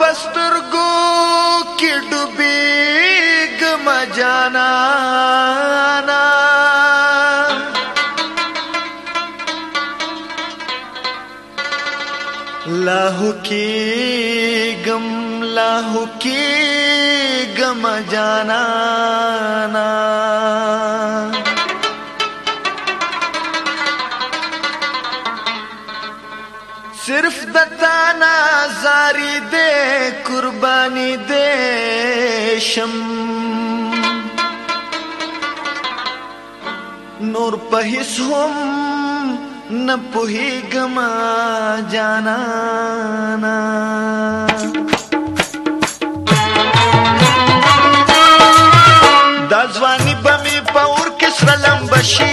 पस्तरगो की डूबी गम जाना लाहू की गम लाहू की गम जाना सिर्फ़ दताना नूर पही सोम न पुही गमा जाना दाजवानी बमी पौर किसरा लंबशी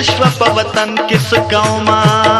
विश्व पवतन किस गाँव माँ?